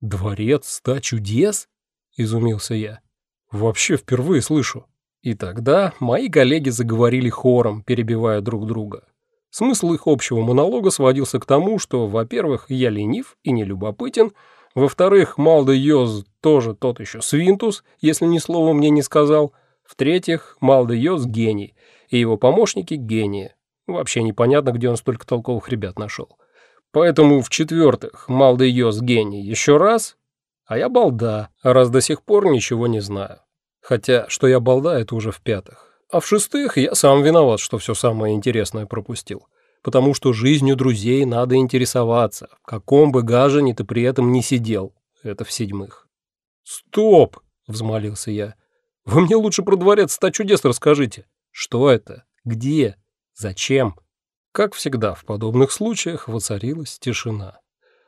«Дворец ста чудес?» — изумился я. «Вообще впервые слышу». И тогда мои коллеги заговорили хором, перебивая друг друга. Смысл их общего монолога сводился к тому, что, во-первых, я ленив и нелюбопытен, во-вторых, Малда Йоз тоже тот еще свинтус, если ни слова мне не сказал, в-третьих, Малда Йоз гений, и его помощники гении. Вообще непонятно, где он столько толковых ребят нашел. Поэтому, в-четвертых, Малда Йоз гений еще раз, а я балда, раз до сих пор ничего не знаю. Хотя, что я балда, это уже в-пятых. А в-шестых, я сам виноват, что все самое интересное пропустил. Потому что жизнью друзей надо интересоваться, в каком бы гажине ты при этом не сидел. Это в-седьмых. «Стоп!» — взмолился я. «Вы мне лучше про дворец ста чудес расскажите. Что это? Где? Зачем?» Как всегда, в подобных случаях воцарилась тишина.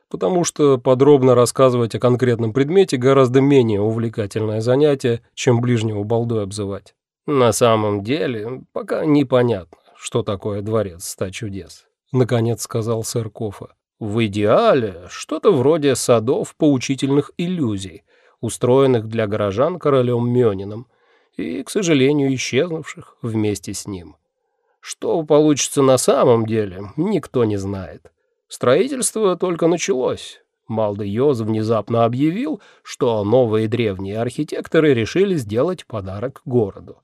Потому что подробно рассказывать о конкретном предмете гораздо менее увлекательное занятие, чем ближнего балдой обзывать. На самом деле, пока непонятно, что такое дворец ста чудес, наконец сказал сэр Кофа. В идеале что-то вроде садов поучительных иллюзий, устроенных для горожан королем Мёнином и, к сожалению, исчезнувших вместе с ним. Что получится на самом деле, никто не знает. Строительство только началось. Малды внезапно объявил, что новые древние архитекторы решили сделать подарок городу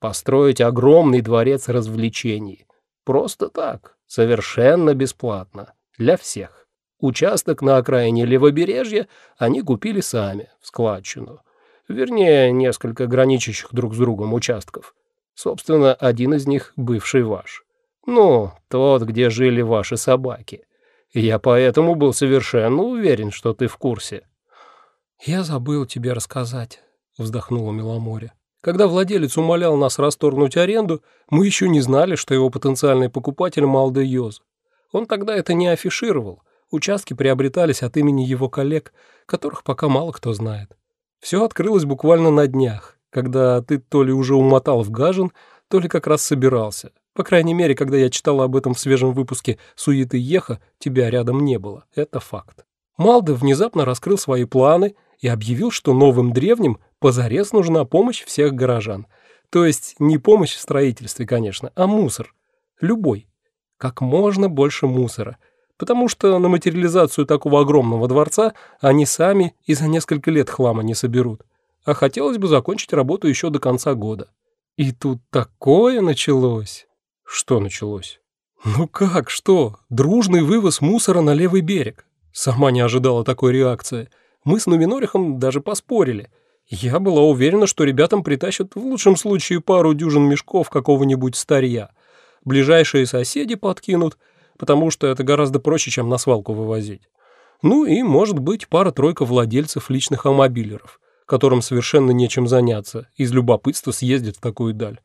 построить огромный дворец развлечений. Просто так, совершенно бесплатно, для всех. Участок на окраине левобережья они купили сами, в складчину. Вернее, несколько граничащих друг с другом участков. Собственно, один из них бывший ваш. Ну, тот, где жили ваши собаки. Я поэтому был совершенно уверен, что ты в курсе. «Я забыл тебе рассказать», — вздохнула Миломоре. Когда владелец умолял нас расторгнуть аренду, мы еще не знали, что его потенциальный покупатель Малде Йоз. Он тогда это не афишировал. Участки приобретались от имени его коллег, которых пока мало кто знает. Все открылось буквально на днях, когда ты то ли уже умотал в Гажин, то ли как раз собирался. По крайней мере, когда я читала об этом в свежем выпуске «Суеты Еха», тебя рядом не было. Это факт. Малде внезапно раскрыл свои планы и объявил, что новым древним позарез нужна помощь всех горожан. То есть не помощь в строительстве, конечно, а мусор. Любой. Как можно больше мусора. Потому что на материализацию такого огромного дворца они сами и за несколько лет хлама не соберут. А хотелось бы закончить работу еще до конца года. И тут такое началось. Что началось? Ну как, что? Дружный вывоз мусора на левый берег. Сама не ожидала такой реакции. Мы с Нуминорихом даже поспорили – я была уверена, что ребятам притащат в лучшем случае пару дюжин мешков какого-нибудь старья. Ближайшие соседи подкинут, потому что это гораздо проще, чем на свалку вывозить. Ну и, может быть, пара-тройка владельцев личных амобилеров, которым совершенно нечем заняться, из любопытства съездят в такую даль.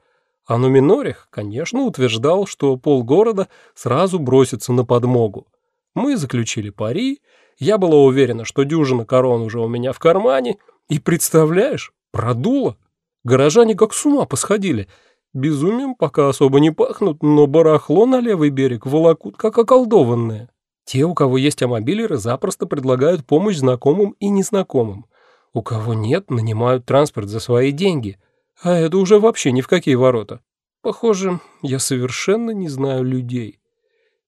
А Нуминорих, конечно, утверждал, что полгорода сразу бросится на подмогу. Мы заключили пари, я была уверена, что дюжина корон уже у меня в кармане — и представляешь, продуло. Горожане как с ума посходили. Безумием пока особо не пахнут, но барахло на левый берег волокут как околдованные. Те, у кого есть амобилеры, запросто предлагают помощь знакомым и незнакомым. У кого нет, нанимают транспорт за свои деньги. А это уже вообще ни в какие ворота. Похоже, я совершенно не знаю людей.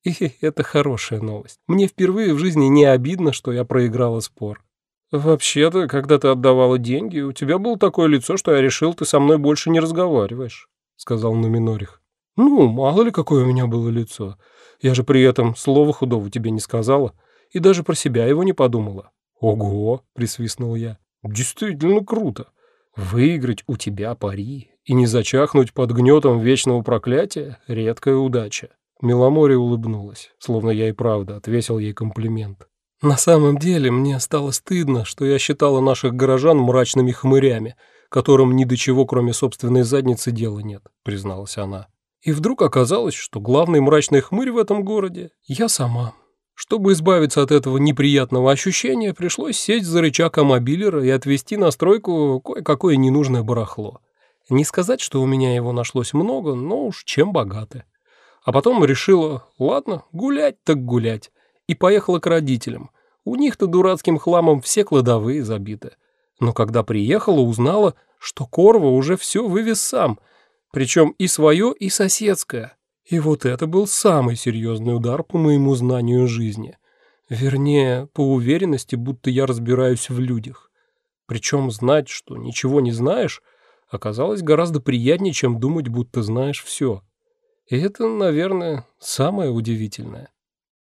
И это хорошая новость. Мне впервые в жизни не обидно, что я проиграла спор. «Вообще-то, когда ты отдавала деньги, у тебя было такое лицо, что я решил, ты со мной больше не разговариваешь», — сказал Нуминорих. «Ну, мало ли, какое у меня было лицо. Я же при этом слова худого тебе не сказала и даже про себя его не подумала». «Ого!» — присвистнул я. «Действительно круто. Выиграть у тебя пари и не зачахнуть под гнетом вечного проклятия — редкая удача». Миломоре улыбнулась, словно я и правда отвесил ей комплимент. На самом деле мне стало стыдно, что я считала наших горожан мрачными хмырями, которым ни до чего, кроме собственной задницы, дела нет, призналась она. И вдруг оказалось, что главный мрачный хмырь в этом городе – я сама. Чтобы избавиться от этого неприятного ощущения, пришлось сесть за рычаг мобилера и отвезти на стройку кое-какое ненужное барахло. Не сказать, что у меня его нашлось много, но уж чем богаты. А потом решила, ладно, гулять так гулять и поехала к родителям. У них-то дурацким хламом все кладовые забиты. Но когда приехала, узнала, что Корва уже все вывез сам, причем и свое, и соседское. И вот это был самый серьезный удар по моему знанию жизни. Вернее, по уверенности, будто я разбираюсь в людях. Причем знать, что ничего не знаешь, оказалось гораздо приятнее, чем думать, будто знаешь все. И это, наверное, самое удивительное.